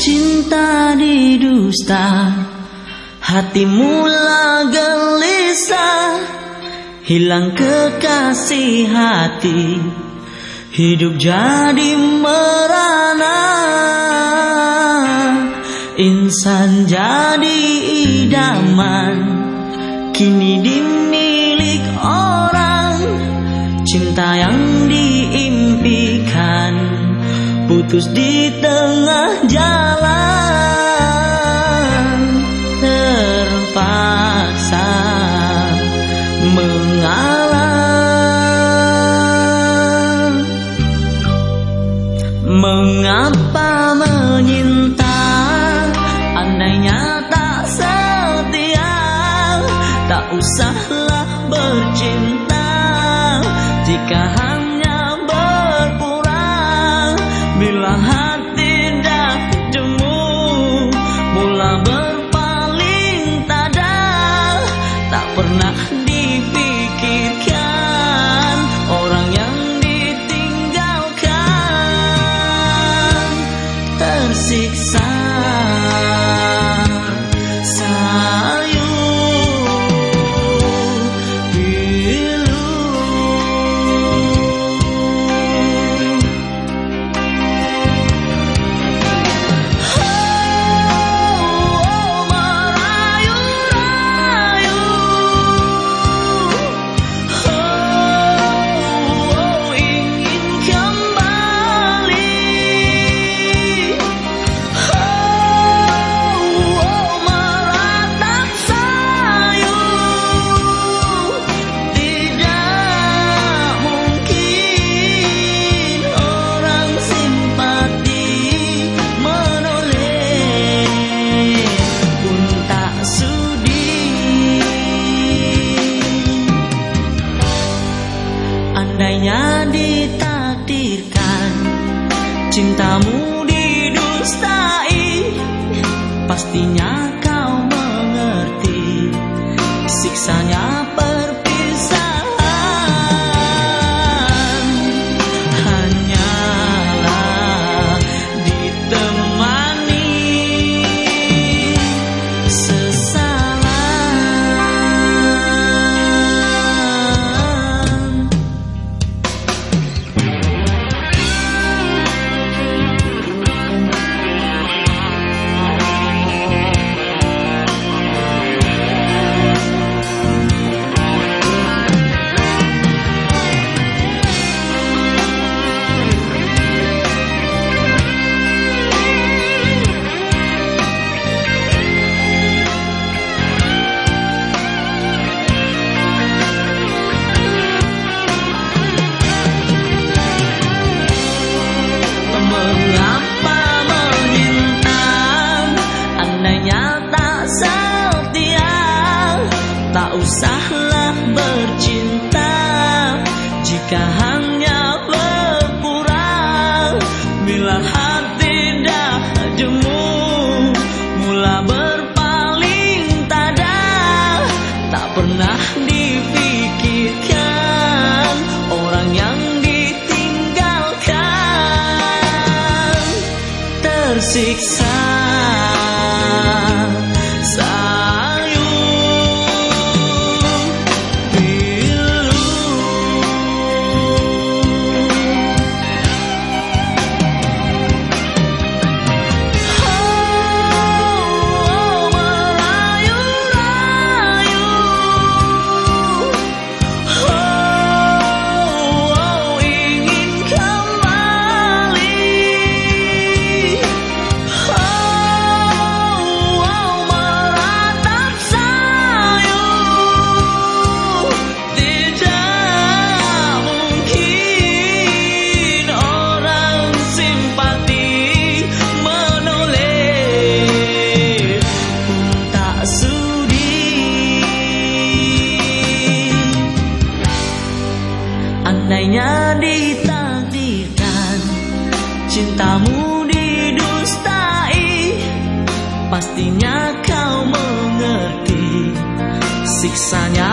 cinta didusta Hati mula gelisah. Hilang kekasih hati Hidup jadi merana. Insan jadi idaman Kini dimilik orang. Cinta yang Putus di tengah jalan Terpaksa mengalah. Mengapa menyinta? Andainya tak setia Tak usahlah bercinta. Jika Mula Andainya ditakdirkan. Cintamu didustai Pastinya usahlah bercinta Jika hanya berpura. Bila hati dah jemu Mula berpaling tada. Tak pernah dipikirkan Orang yang ditinggalkan. Tersiksa Andainya ditakdirkan. Cintamu didustai. Pastinya kau mengerti. Siksanya